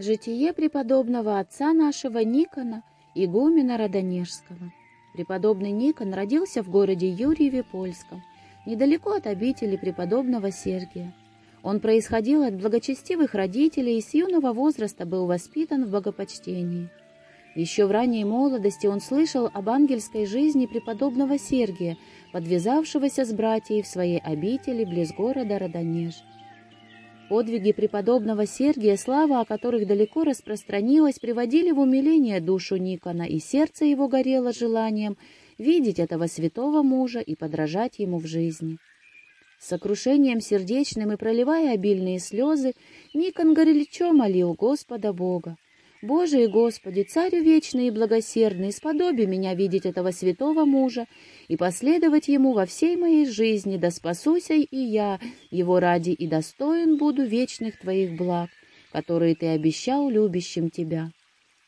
Житие преподобного отца нашего Никона, игумена Родонежского. Преподобный Никон родился в городе Юрьеве Польском, недалеко от обители преподобного Сергия. Он происходил от благочестивых родителей и с юного возраста был воспитан в богопочтении. Еще в ранней молодости он слышал об ангельской жизни преподобного Сергия, подвязавшегося с братьей в своей обители близ города Родонеж. Подвиги преподобного Сергия, слава о которых далеко распространилась, приводили в умиление душу Никона, и сердце его горело желанием видеть этого святого мужа и подражать ему в жизни. С сокрушением сердечным и проливая обильные слезы, Никон горячо молил Господа Бога. Боже и Господи, Царю вечный и благосердный, сподоби меня видеть этого святого мужа и последовать ему во всей моей жизни, да спасуся и я, его ради, и достоин буду вечных твоих благ, которые ты обещал любящим тебя.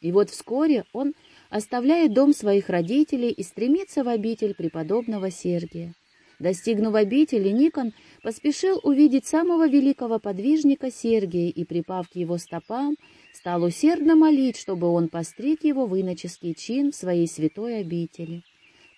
И вот вскоре он оставляет дом своих родителей и стремится в обитель преподобного Сергия. Достигнув обители, Никон поспешил увидеть самого великого подвижника Сергия и, припав к его стопам, стал усердно молить, чтобы он постриг его в иноческий чин в своей святой обители.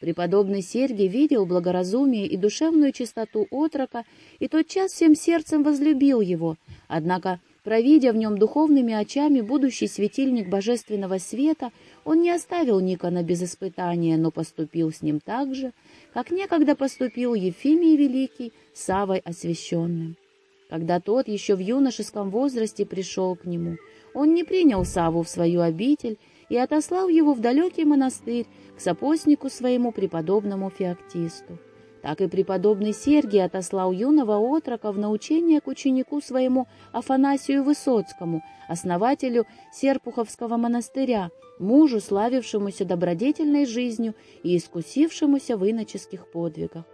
Преподобный Сергий видел благоразумие и душевную чистоту отрока и тотчас всем сердцем возлюбил его, однако, провидя в нем духовными очами будущий светильник божественного света, он не оставил Никона без испытания, но поступил с ним так же, как некогда поступил Ефимий Великий с Савой Освященным. Когда тот еще в юношеском возрасте пришел к нему — он не принял Саву в свою обитель и отослал его в далекий монастырь к сапостнику своему преподобному Феоктисту. Так и преподобный Сергий отослал юного отрока в научение к ученику своему Афанасию Высоцкому, основателю Серпуховского монастыря, мужу, славившемуся добродетельной жизнью и искусившемуся в иноческих подвигах.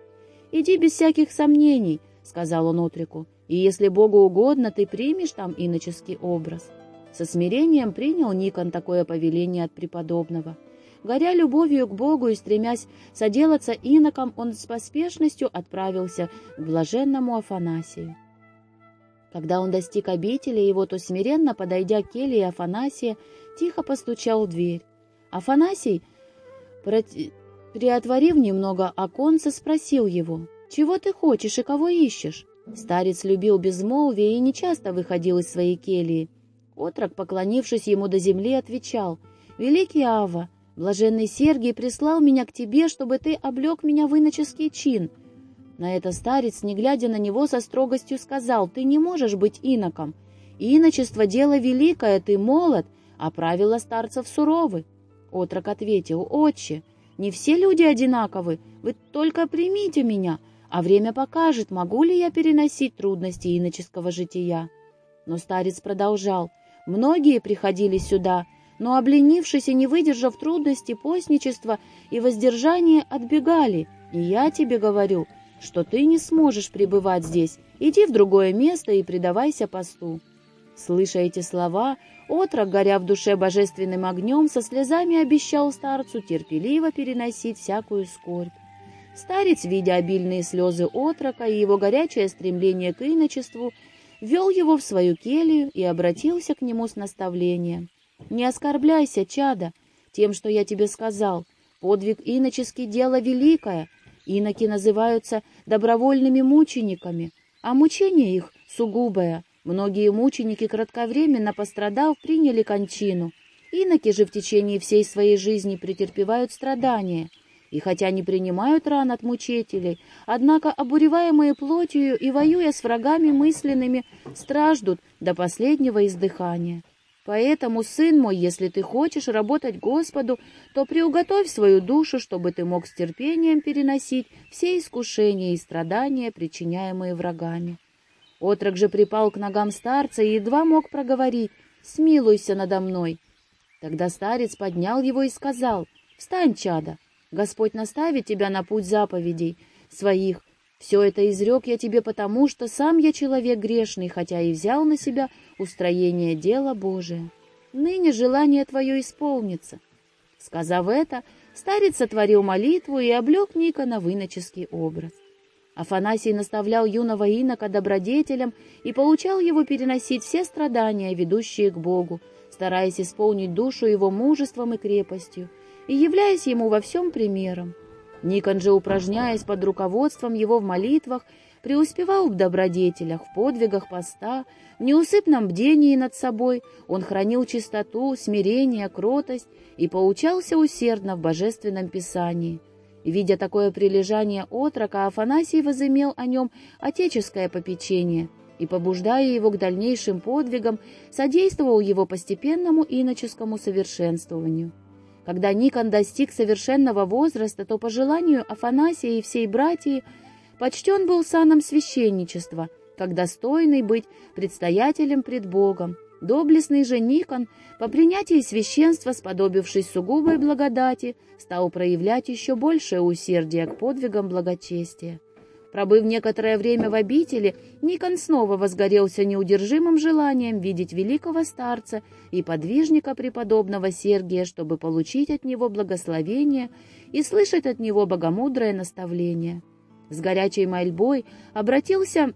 «Иди без всяких сомнений», — сказал он отрику, — «и если Богу угодно, ты примешь там иноческий образ». Со смирением принял Никон такое повеление от преподобного. Горя любовью к Богу и стремясь соделаться иноком, он с поспешностью отправился к блаженному Афанасию. Когда он достиг обители его, то смиренно, подойдя к келье Афанасия, тихо постучал в дверь. Афанасий, приотворив немного оконца, спросил его, «Чего ты хочешь и кого ищешь?» Старец любил безмолвие и нечасто выходил из своей кельи. Отрок, поклонившись ему до земли, отвечал, «Великий Ава, блаженный Сергий прислал меня к тебе, чтобы ты облег меня в иноческий чин». На это старец, не глядя на него, со строгостью сказал, «Ты не можешь быть иноком. Иночество — дело великое, ты молод, а правила старцев суровы». Отрок ответил, «Отче, не все люди одинаковы, вы только примите меня, а время покажет, могу ли я переносить трудности иноческого жития». Но старец продолжал, Многие приходили сюда, но, обленившись и не выдержав трудности постничества и воздержания, отбегали. И я тебе говорю, что ты не сможешь пребывать здесь. Иди в другое место и предавайся посту». Слыша эти слова, отрок, горя в душе божественным огнем, со слезами обещал старцу терпеливо переносить всякую скорбь. Старец, видя обильные слезы отрока и его горячее стремление к иночеству, ввел его в свою келью и обратился к нему с наставлением. «Не оскорбляйся, чада, тем, что я тебе сказал. Подвиг иноческий — дело великое. Иноки называются добровольными мучениками, а мучение их — сугубое. Многие мученики, кратковременно пострадав, приняли кончину. Иноки же в течение всей своей жизни претерпевают страдания — и хотя не принимают ран от мучителей, однако, обуреваемые плотью и воюя с врагами мысленными, страждут до последнего издыхания. Поэтому, сын мой, если ты хочешь работать Господу, то приуготовь свою душу, чтобы ты мог с терпением переносить все искушения и страдания, причиняемые врагами. Отрок же припал к ногам старца и едва мог проговорить «Смилуйся надо мной». Тогда старец поднял его и сказал «Встань, чада, Господь наставит тебя на путь заповедей своих. Все это изрек я тебе потому, что сам я человек грешный, хотя и взял на себя устроение дела Божия. Ныне желание твое исполнится». Сказав это, старец сотворил молитву и облег Никона в иноческий образ. Афанасий наставлял юного инока добродетелям и получал его переносить все страдания, ведущие к Богу, стараясь исполнить душу его мужеством и крепостью, и являясь ему во всем примером. Никон же, упражняясь под руководством его в молитвах, преуспевал в добродетелях, в подвигах поста, в неусыпном бдении над собой, он хранил чистоту, смирение, кротость и поучался усердно в божественном писании, Видя такое прилежание отрока, Афанасий возымел о нем отеческое попечение и, побуждая его к дальнейшим подвигам, содействовал его постепенному иноческому совершенствованию. Когда Никон достиг совершенного возраста, то по желанию Афанасия и всей братьи почтен был саном священничества, как достойный быть предстоятелем пред Богом, Доблестный же Никон, по принятии священства, сподобившись сугубой благодати, стал проявлять еще большее усердие к подвигам благочестия. Пробыв некоторое время в обители, Никон снова возгорелся неудержимым желанием видеть великого старца и подвижника преподобного Сергия, чтобы получить от него благословение и слышать от него богомудрое наставление. С горячей мольбой обратился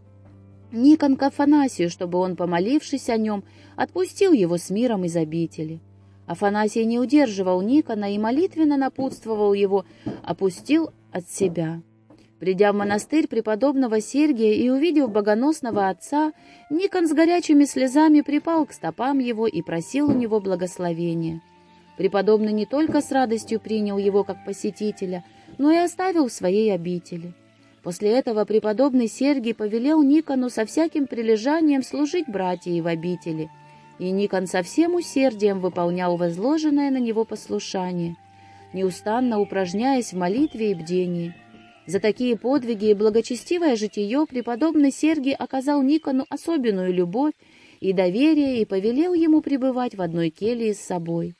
Никон к Афанасию, чтобы он, помолившись о нем, отпустил его с миром из обители. Афанасий не удерживал Никона и молитвенно напутствовал его, опустил от себя. Придя в монастырь преподобного Сергия и увидев богоносного отца, Никон с горячими слезами припал к стопам его и просил у него благословения. Преподобный не только с радостью принял его как посетителя, но и оставил в своей обители. После этого преподобный Сергий повелел Никону со всяким прилежанием служить братьям в обители, и Никон со всем усердием выполнял возложенное на него послушание, неустанно упражняясь в молитве и бдении. За такие подвиги и благочестивое житие преподобный Сергий оказал Никону особенную любовь и доверие и повелел ему пребывать в одной келье с собой.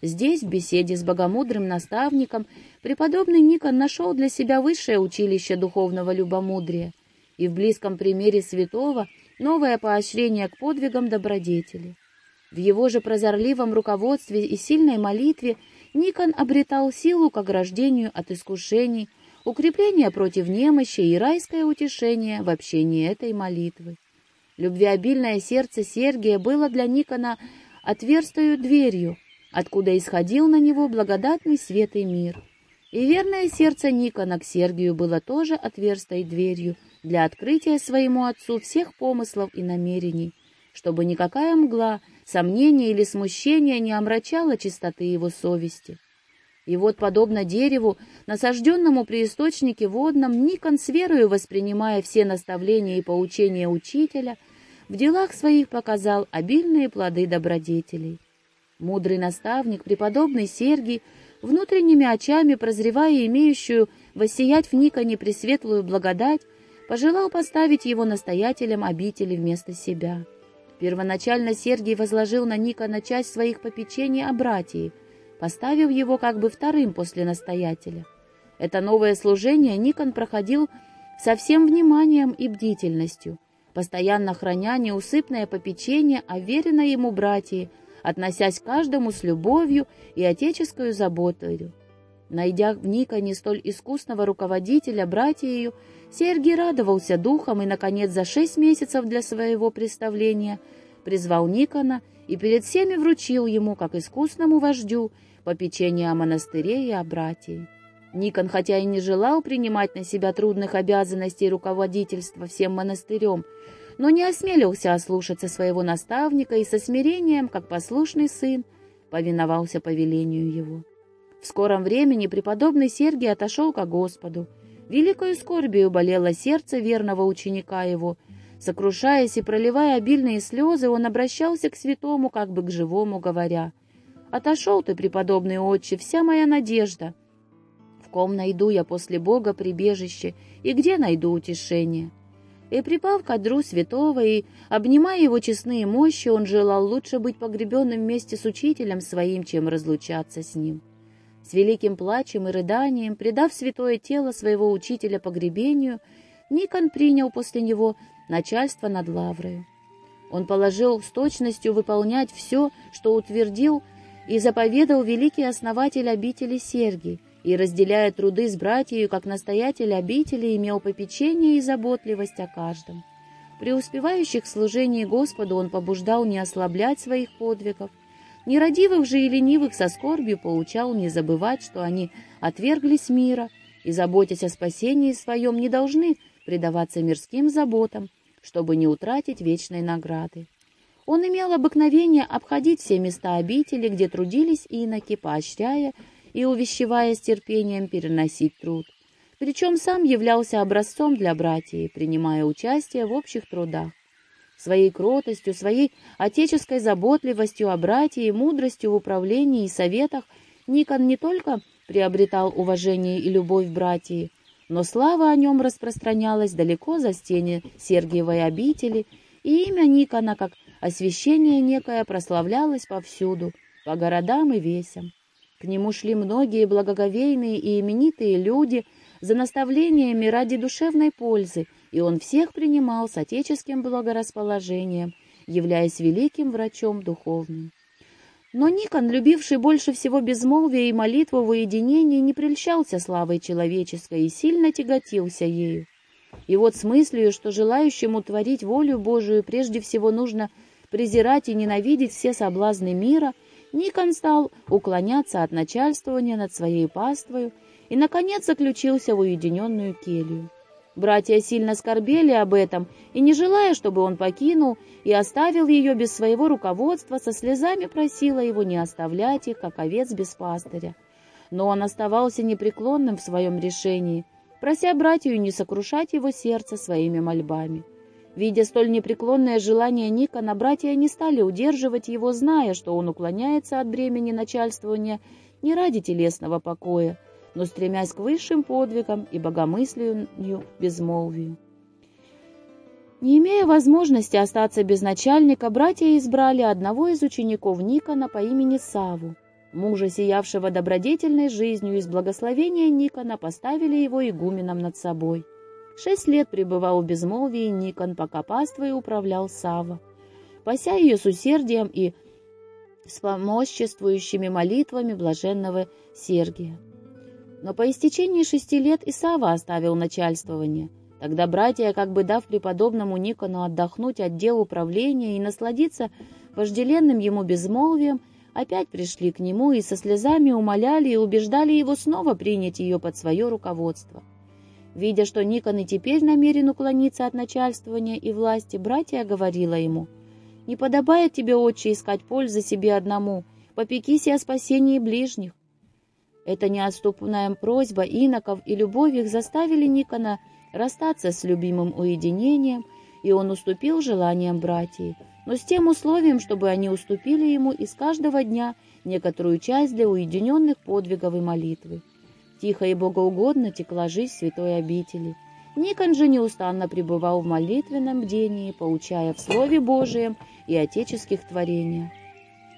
Здесь, в беседе с богомудрым наставником, преподобный Никон нашел для себя высшее училище духовного любомудрия и в близком примере святого новое поощрение к подвигам добродетели. В его же прозорливом руководстве и сильной молитве Никон обретал силу к ограждению от искушений, укрепление против немощи и райское утешение в общении этой молитвы. Любвеобильное сердце Сергия было для Никона отверстою дверью, откуда исходил на него благодатный свет и мир. И верное сердце Никона к Сергию было тоже отверстой дверью для открытия своему отцу всех помыслов и намерений, чтобы никакая мгла, сомнение или смущение не омрачала чистоты его совести. И вот, подобно дереву, насажденному при источнике водном, Никон с верою, воспринимая все наставления и поучения учителя, в делах своих показал обильные плоды добродетелей. Мудрый наставник, преподобный Сергий, внутренними очами прозревая имеющую воссиять в Никоне пресветлую благодать, пожелал поставить его настоятелем обители вместо себя. Первоначально Сергий возложил на Никона часть своих попечений о братьи, поставив его как бы вторым после настоятеля. Это новое служение Никон проходил со всем вниманием и бдительностью, постоянно храня неусыпное попечение о веренной ему братьи, относясь к каждому с любовью и отеческую заботою. Найдя в Никоне столь искусного руководителя, братья ее, Сергий радовался духом и, наконец, за шесть месяцев для своего представления призвал Никона и перед всеми вручил ему, как искусному вождю, попечение о монастыре и о братьях. Никон, хотя и не желал принимать на себя трудных обязанностей руководительства всем монастырем, но не осмелился ослушаться своего наставника и со смирением, как послушный сын, повиновался повелению его. В скором времени преподобный Сергий отошел ко Господу. Великою скорбию болело сердце верного ученика его. Сокрушаясь и проливая обильные слезы, он обращался к святому, как бы к живому, говоря, «Отошел ты, преподобный отче, вся моя надежда. В ком найду я после Бога прибежище, и где найду утешение?» И припав к одру святого и, обнимая его честные мощи, он желал лучше быть погребенным вместе с учителем своим, чем разлучаться с ним. С великим плачем и рыданием, предав святое тело своего учителя погребению, Никон принял после него начальство над Лаврою. Он положил с точностью выполнять все, что утвердил и заповедал великий основатель обители Сергий, и, разделяя труды с братьями, как настоятель обители, имел попечение и заботливость о каждом. Преуспевающих в служении Господу он побуждал не ослаблять своих подвигов, нерадивых же и ленивых со скорбью поучал не забывать, что они отверглись мира и, заботясь о спасении своем, не должны предаваться мирским заботам, чтобы не утратить вечной награды. Он имел обыкновение обходить все места обители, где трудились иноки, поощряя и увещевая с терпением переносить труд. Причем сам являлся образцом для братьев, принимая участие в общих трудах. Своей кротостью, своей отеческой заботливостью о братье и мудростью в управлении и советах Никон не только приобретал уважение и любовь братьев, но слава о нем распространялась далеко за стены Сергиевой обители, и имя Никона, как освящение некое, прославлялось повсюду, по городам и весям. К нему шли многие благоговейные и именитые люди за наставлениями ради душевной пользы и он всех принимал с отеческим благорасположением, являясь великим врачом духовным. Но Никон, любивший больше всего безмолвие и молитву в уединении, не прельщался славой человеческой и сильно тяготился ею. И вот с мыслью, что желающему творить волю Божию прежде всего нужно презирать и ненавидеть все соблазны мира, Никон стал уклоняться от начальствования над своей паствою и, наконец, заключился в уединенную келью. Братья сильно скорбели об этом, и, не желая, чтобы он покинул и оставил ее без своего руководства, со слезами просила его не оставлять их, как овец без пастыря. Но он оставался непреклонным в своем решении, прося братью не сокрушать его сердце своими мольбами. Видя столь непреклонное желание Никона, братья не стали удерживать его, зная, что он уклоняется от бремени начальствования не ради телесного покоя, но стремясь к высшим подвигам и богомыслию безмолвию. Не имея возможности остаться без начальника, братья избрали одного из учеников Никона по имени Саву. Мужа, сиявшего добродетельной жизнью, из благословения Никона поставили его игуменом над собой. Шесть лет пребывал в безмолвии Никон, пока паствой управлял Сава. Пася ее с усердием и с помоществующими молитвами блаженного Сергия. Но по истечении шести лет Исава оставил начальствование. Тогда братья, как бы дав преподобному Никону отдохнуть от дел управления и насладиться вожделенным ему безмолвием, опять пришли к нему и со слезами умоляли и убеждали его снова принять ее под свое руководство. Видя, что Никон и теперь намерен уклониться от начальствования и власти, братья говорила ему, «Не подобает тебе, отче, искать пользы себе одному, попекись и о спасении ближних. Эта неотступная просьба иноков и любовь их заставили Никона расстаться с любимым уединением, и он уступил желаниям братьев, но с тем условием, чтобы они уступили ему из каждого дня некоторую часть для уединенных подвигов и молитвы. Тихо и богоугодно текла жизнь святой обители. Никон же неустанно пребывал в молитвенном бдении, поучая в Слове Божием и отеческих творениях.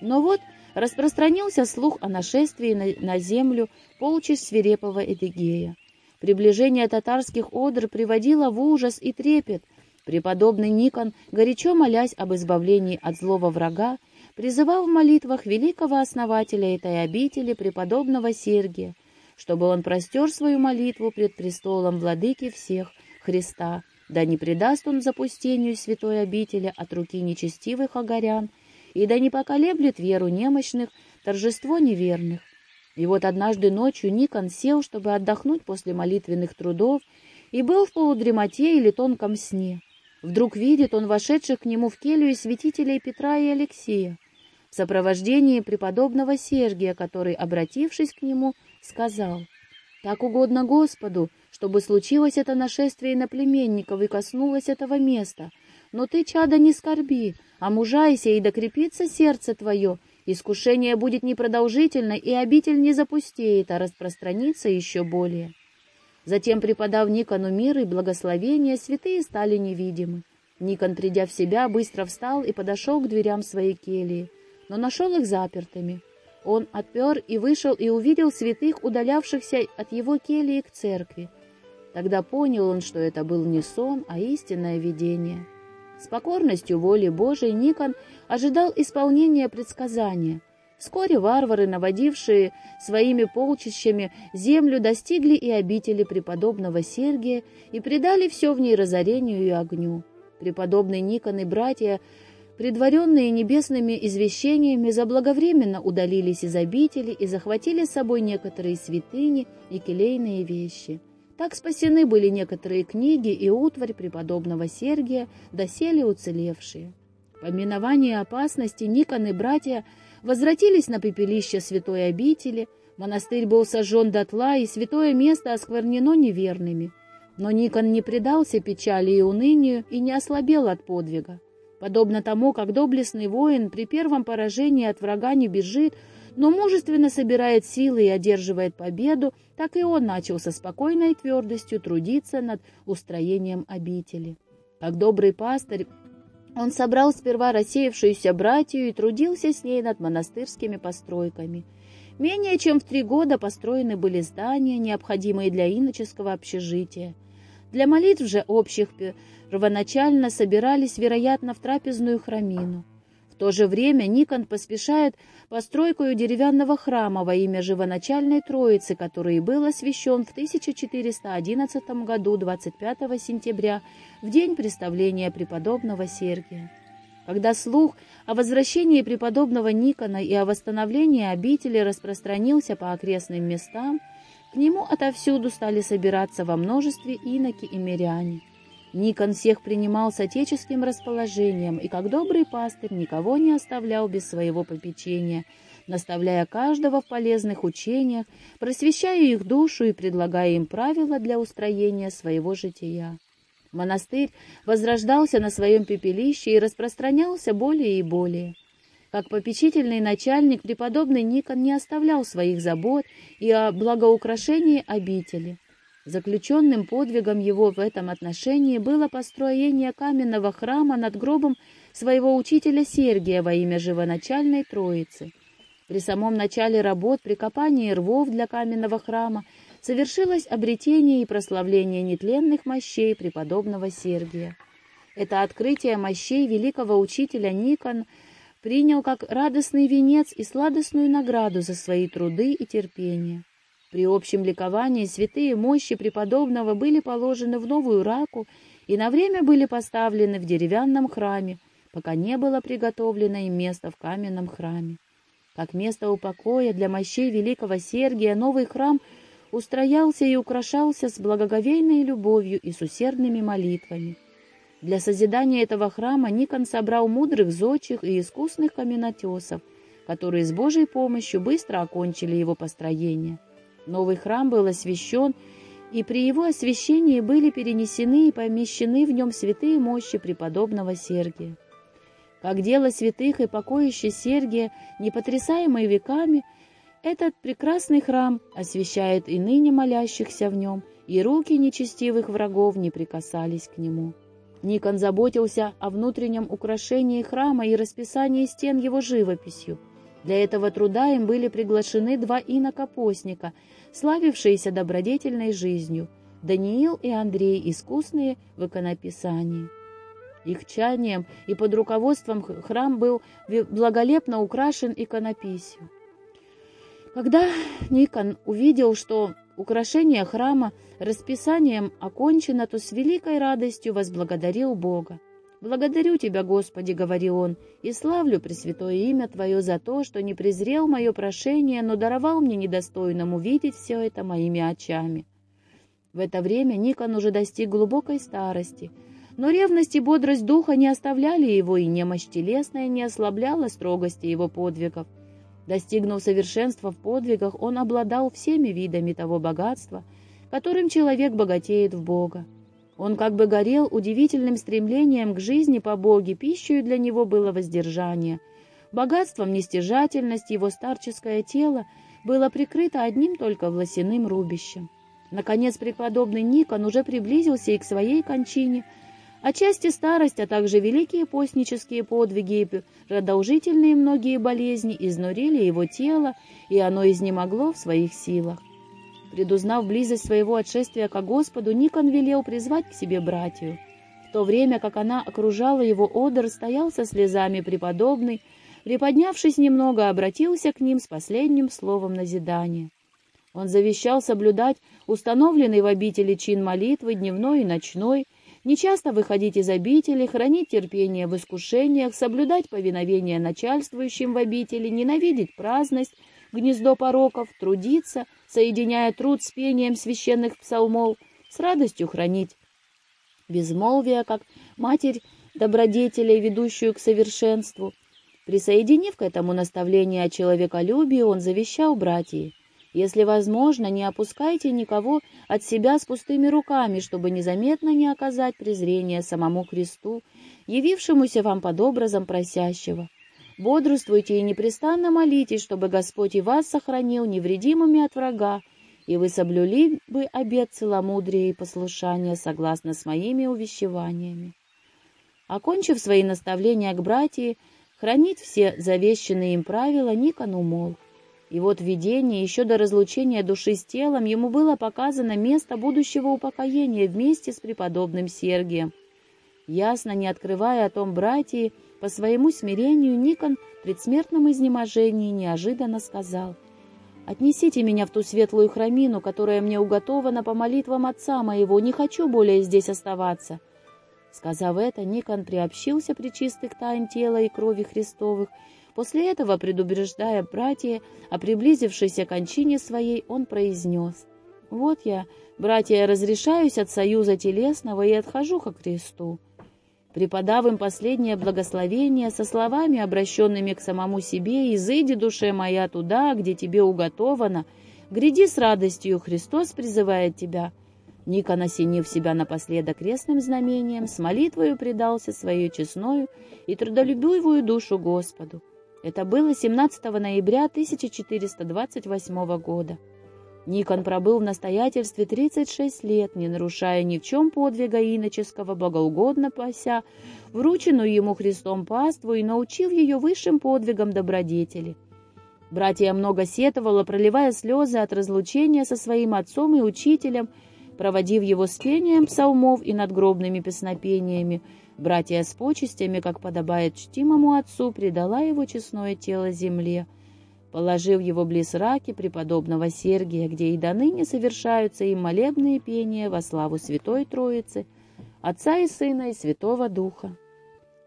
Но вот распространился слух о нашествии на, на землю полчищ свирепого Эдигея. Приближение татарских одр приводило в ужас и трепет. Преподобный Никон, горячо молясь об избавлении от злого врага, призывал в молитвах великого основателя этой обители, преподобного Сергия, чтобы он простер свою молитву пред престолом владыки всех, Христа, да не предаст он запустению святой обители от руки нечестивых огорян, и да не поколеблет веру немощных, торжество неверных. И вот однажды ночью Никон сел, чтобы отдохнуть после молитвенных трудов, и был в полудремоте или тонком сне. Вдруг видит он вошедших к нему в келью святителей Петра и Алексея, в сопровождении преподобного Сергия, который, обратившись к нему, сказал, «Так угодно Господу, чтобы случилось это нашествие на племенников и коснулось этого места, но ты, чада, не скорби, а мужайся, и докрепится сердце твое. Искушение будет непродолжительно, и обитель не запустеет, а распространится еще более. Затем, преподав Никону мир и благословение, святые стали невидимы. Никон, придя в себя, быстро встал и подошел к дверям своей келии, но нашел их запертыми. Он отпер и вышел и увидел святых, удалявшихся от его келии к церкви. Тогда понял он, что это был не сон, а истинное видение. С покорностью воли Божией Никон ожидал исполнения предсказания. Вскоре варвары, наводившие своими полчищами землю, достигли и обители преподобного Сергия и предали все в ней разорению и огню. Преподобный Никон и братья, предваренные небесными извещениями, заблаговременно удалились из обители и захватили с собой некоторые святыни и келейные вещи. Так спасены были некоторые книги и утварь преподобного Сергия, доселе уцелевшие. По миновании опасности Никон и братья возвратились на пепелище святой обители, монастырь был сожжен дотла, и святое место осквернено неверными. Но Никон не предался печали и унынию и не ослабел от подвига. Подобно тому, как доблестный воин при первом поражении от врага не бежит, но мужественно собирает силы и одерживает победу, так и он начал со спокойной твердостью трудиться над устроением обители. Как добрый пастырь, он собрал сперва рассеявшуюся братью и трудился с ней над монастырскими постройками. Менее чем в три года построены были здания, необходимые для иноческого общежития. Для молитв же общих первоначально собирались, вероятно, в трапезную храмину. В то же время Никон поспешает постройку деревянного храма во имя живоначальной Троицы, который был освящен в 1411 году 25 сентября, в день представления преподобного Сергия. Когда слух о возвращении преподобного Никона и о восстановлении обители распространился по окрестным местам, к нему отовсюду стали собираться во множестве иноки и миряне. Никон всех принимал с отеческим расположением и, как добрый пастырь, никого не оставлял без своего попечения, наставляя каждого в полезных учениях, просвещая их душу и предлагая им правила для устроения своего жития. Монастырь возрождался на своем пепелище и распространялся более и более. Как попечительный начальник, преподобный Никон не оставлял своих забот и о благоукрашении обители. Заключенным подвигом его в этом отношении было построение каменного храма над гробом своего учителя Сергия во имя живоначальной Троицы. При самом начале работ при копании рвов для каменного храма совершилось обретение и прославление нетленных мощей преподобного Сергия. Это открытие мощей великого учителя Никон принял как радостный венец и сладостную награду за свои труды и терпение. При общем ликовании святые мощи преподобного были положены в новую раку и на время были поставлены в деревянном храме, пока не было приготовлено им место в каменном храме. Как место упокоя для мощей великого Сергия новый храм устроялся и украшался с благоговейной любовью и с усердными молитвами. Для созидания этого храма Никон собрал мудрых зодчих и искусных каменотесов, которые с Божьей помощью быстро окончили его построение. Новый храм был освящен, и при его освящении были перенесены и помещены в нем святые мощи преподобного Сергия. Как дело святых и покоище Сергия, непотрясаемый веками, этот прекрасный храм освящает и ныне молящихся в нем, и руки нечестивых врагов не прикасались к нему. Никон заботился о внутреннем украшении храма и расписании стен его живописью – для этого труда им были приглашены два инокопостника, славившиеся добродетельной жизнью, Даниил и Андрей, искусные в иконописании. Их чанием и под руководством храм был благолепно украшен иконописью. Когда Никон увидел, что украшение храма расписанием окончено, то с великой радостью возблагодарил Бога. «Благодарю Тебя, Господи», — говорил он, — «и славлю Пресвятое имя Твое за то, что не презрел мое прошение, но даровал мне недостойному видеть все это моими очами». В это время Никон уже достиг глубокой старости, но ревность и бодрость духа не оставляли его, и немощь телесная не ослабляла строгости его подвигов. Достигнув совершенства в подвигах, он обладал всеми видами того богатства, которым человек богатеет в Бога. Он как бы горел удивительным стремлением к жизни по Боге, пищей для него было воздержание. Богатством нестяжательность его старческое тело было прикрыто одним только власяным рубищем. Наконец преподобный Никон уже приблизился и к своей кончине. Отчасти старость, а также великие постнические подвиги продолжительные многие болезни изнурили его тело, и оно изнемогло в своих силах. Предузнав близость своего отшествия ко Господу, Никон велел призвать к себе братью. В то время, как она окружала его одр, стоял со слезами преподобный, приподнявшись немного, обратился к ним с последним словом назидания. Он завещал соблюдать установленный в обители чин молитвы дневной и ночной, нечасто выходить из обители, хранить терпение в искушениях, соблюдать повиновение начальствующим в обители, ненавидеть праздность, гнездо пороков, трудиться, соединяя труд с пением священных псалмов, с радостью хранить безмолвие, как матерь добродетелей, ведущую к совершенству. Присоединив к этому наставление о человеколюбии, он завещал братьям, если возможно, не опускайте никого от себя с пустыми руками, чтобы незаметно не оказать презрения самому Христу, явившемуся вам под образом просящего. Бодрствуйте и непрестанно молитесь, чтобы Господь и вас сохранил невредимыми от врага, и вы соблюли бы обет целомудрия и послушания согласно с моими увещеваниями. Окончив свои наставления к братьям, хранить все завещанные им правила, Никон умолк. И вот в видении, еще до разлучения души с телом, ему было показано место будущего упокоения вместе с преподобным Сергием. Ясно, не открывая о том братьи, по своему смирению Никон в предсмертном изнеможении неожиданно сказал, «Отнесите меня в ту светлую храмину, которая мне уготована по молитвам отца моего, не хочу более здесь оставаться». Сказав это, Никон приобщился при чистых тайн тела и крови Христовых После этого, предупреждая братья о приблизившейся кончине своей, он произнес, «Вот я, братья, разрешаюсь от союза телесного и отхожу ко кресту». Преподав им последнее благословение со словами, обращенными к самому себе, «Изыди, душе моя, туда, где тебе уготовано, гряди с радостью, Христос призывает тебя». Никон, осенив себя напоследок крестным знамением, с молитвою предался свою честную и трудолюбивую душу Господу. Это было 17 ноября 1428 года. Никон пробыл в настоятельстве 36 лет, не нарушая ни в чем подвига иноческого, богоугодно пася, врученную ему Христом паству и научив ее высшим подвигам добродетели. Братья много сетовало, проливая слезы от разлучения со своим отцом и учителем, проводив его с пением псалмов и надгробными песнопениями, Братья с почестями, как подобает чтимому отцу, предала его честное тело земле, положив его близ раки преподобного Сергия, где и до ныне совершаются им молебные пения во славу Святой Троицы, Отца и Сына и Святого Духа.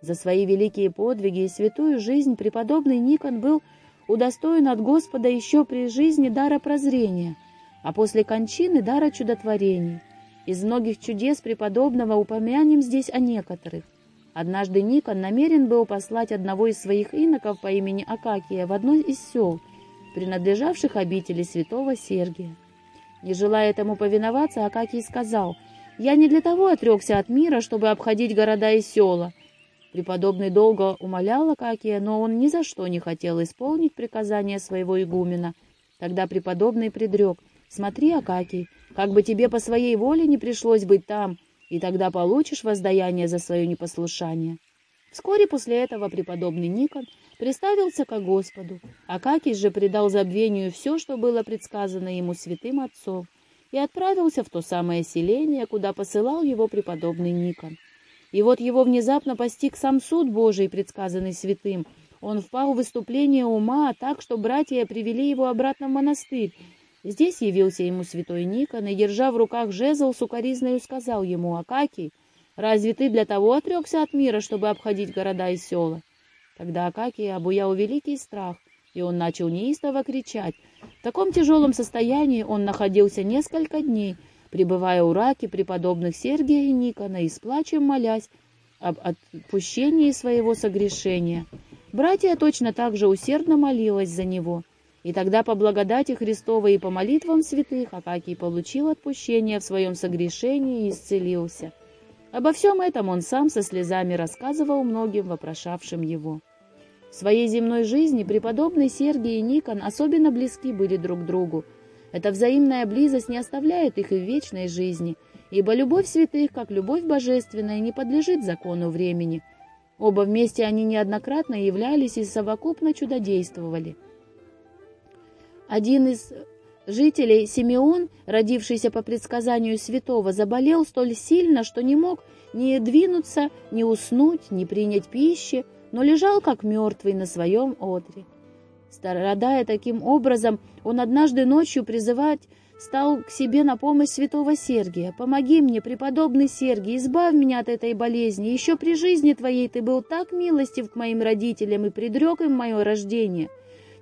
За свои великие подвиги и святую жизнь преподобный Никон был удостоен от Господа еще при жизни дара прозрения, а после кончины дара чудотворений. Из многих чудес преподобного упомянем здесь о некоторых. Однажды Никон намерен был послать одного из своих иноков по имени Акакия в одно из сел, принадлежавших обители святого Сергия. Не желая этому повиноваться, Акакий сказал, «Я не для того отрекся от мира, чтобы обходить города и села». Преподобный долго умолял Акакия, но он ни за что не хотел исполнить приказание своего игумена. Тогда преподобный предрек, «Смотри, Акакий, как бы тебе по своей воле не пришлось быть там, и тогда получишь воздаяние за свое непослушание. Вскоре после этого преподобный Никон приставился ко Господу, а Какис же предал забвению все, что было предсказано ему святым отцом, и отправился в то самое селение, куда посылал его преподобный Никон. И вот его внезапно постиг сам суд Божий, предсказанный святым. Он впал в выступление ума так, что братья привели его обратно в монастырь, Здесь явился ему святой Никон и, держа в руках жезл, сукоризною сказал ему, «Акакий, разве ты для того отрекся от мира, чтобы обходить города и села?» Тогда Акакий обуял великий страх, и он начал неистово кричать. В таком тяжелом состоянии он находился несколько дней, пребывая у раки преподобных Сергия и Никона и с плачем молясь об отпущении своего согрешения. Братья точно так же усердно молилась за него — и тогда по благодати Христовой и по молитвам святых Акакий получил отпущение в своем согрешении и исцелился. Обо всем этом он сам со слезами рассказывал многим, вопрошавшим его. В своей земной жизни преподобный Сергий и Никон особенно близки были друг другу. Эта взаимная близость не оставляет их и в вечной жизни, ибо любовь святых, как любовь божественная, не подлежит закону времени. Оба вместе они неоднократно являлись и совокупно чудодействовали – один из жителей, Симеон, родившийся по предсказанию святого, заболел столь сильно, что не мог ни двинуться, ни уснуть, ни принять пищи. но лежал как мертвый на своем одре. Страдая таким образом, он однажды ночью призывать стал к себе на помощь святого Сергия. «Помоги мне, преподобный Сергий, избавь меня от этой болезни. Еще при жизни твоей ты был так милостив к моим родителям и предрек им мое рождение.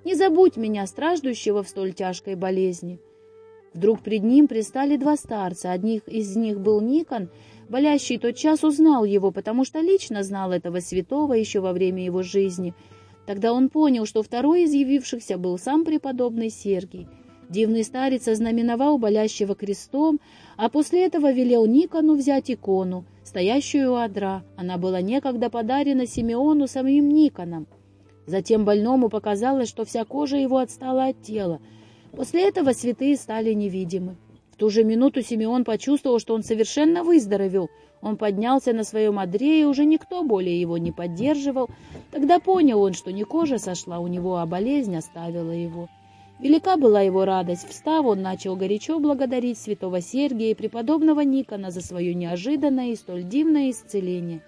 Не забудь меня, страждущего в столь тяжкой болезни». Вдруг пред ним пристали два старца. Одних из них был Никон, болящий тотчас узнал его, потому что лично знал этого святого еще во время его жизни. Тогда он понял, что второй из явившихся был сам преподобный Сергий. Дивный старец ознаменовал болящего крестом, а после этого велел Никону взять икону, стоящую у адра. Она была некогда подарена Симеону самим Никоном. Затем больному показалось, что вся кожа его отстала от тела. После этого святые стали невидимы. В ту же минуту Симеон почувствовал, что он совершенно выздоровел. Он поднялся на своем одре, и уже никто более его не поддерживал. Тогда понял он, что не кожа сошла у него, а болезнь оставила его. Велика была его радость. Встав, он начал горячо благодарить святого Сергия и преподобного Никона за свое неожиданное и столь дивное исцеление.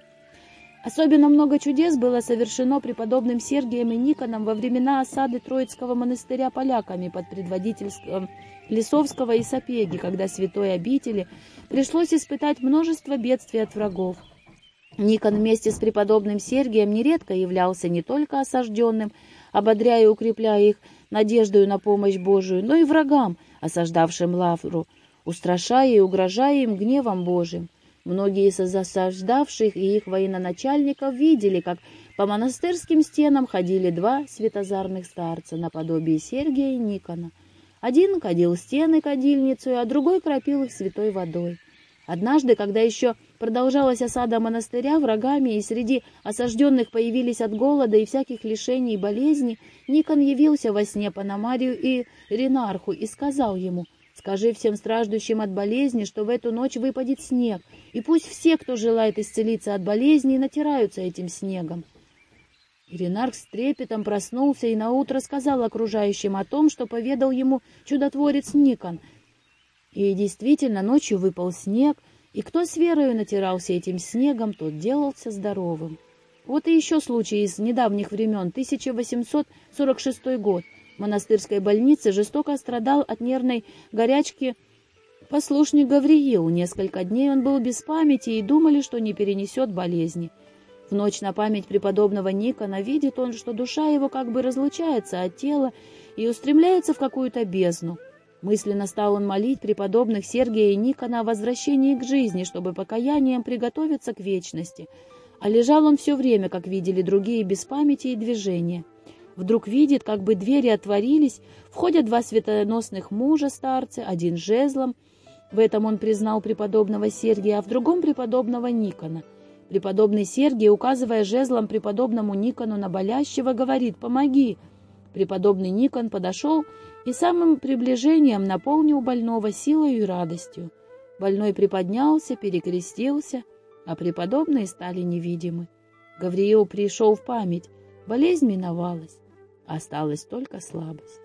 Особенно много чудес было совершено преподобным Сергием и Никоном во времена осады Троицкого монастыря поляками под предводительством Лисовского и Сапеги, когда святой обители пришлось испытать множество бедствий от врагов. Никон вместе с преподобным Сергием нередко являлся не только осажденным, ободряя и укрепляя их надеждою на помощь Божию, но и врагам, осаждавшим Лавру, устрашая и угрожая им гневом Божиим. Многие из осаждавших и их военачальников видели, как по монастырским стенам ходили два светозарных старца наподобие Сергия и Никона. Один кадил стены кадильницей, а другой кропил их святой водой. Однажды, когда еще продолжалась осада монастыря врагами, и среди осажденных появились от голода и всяких лишений и болезней, Никон явился во сне Панамарию и Ренарху и сказал ему, «Скажи всем страждущим от болезни, что в эту ночь выпадет снег, и пусть все, кто желает исцелиться от болезни, натираются этим снегом». Иринарх с трепетом проснулся и наутро сказал окружающим о том, что поведал ему чудотворец Никон — и действительно, ночью выпал снег, и кто с верою натирался этим снегом, тот делался здоровым. Вот и еще случай из недавних времен, 1846 год. Монастырской больнице жестоко страдал от нервной горячки послушник Гавриил. Несколько дней он был без памяти и думали, что не перенесет болезни. В ночь на память преподобного Никона видит он, что душа его как бы разлучается от тела и устремляется в какую-то бездну. Мысленно стал он молить преподобных Сергия и Никона о возвращении к жизни, чтобы покаянием приготовиться к вечности. А лежал он все время, как видели другие, без памяти и движения. Вдруг видит, как бы двери отворились, входят два светоносных мужа старцы, один жезлом. В этом он признал преподобного Сергия, а в другом преподобного Никона. Преподобный Сергий, указывая жезлом преподобному Никону на болящего, говорит «Помоги!» Преподобный Никон подошел и самым приближением наполнил больного силой и радостью. Больной приподнялся, перекрестился, а преподобные стали невидимы. Гавриил пришел в память, болезнь миновалась, осталась только слабость.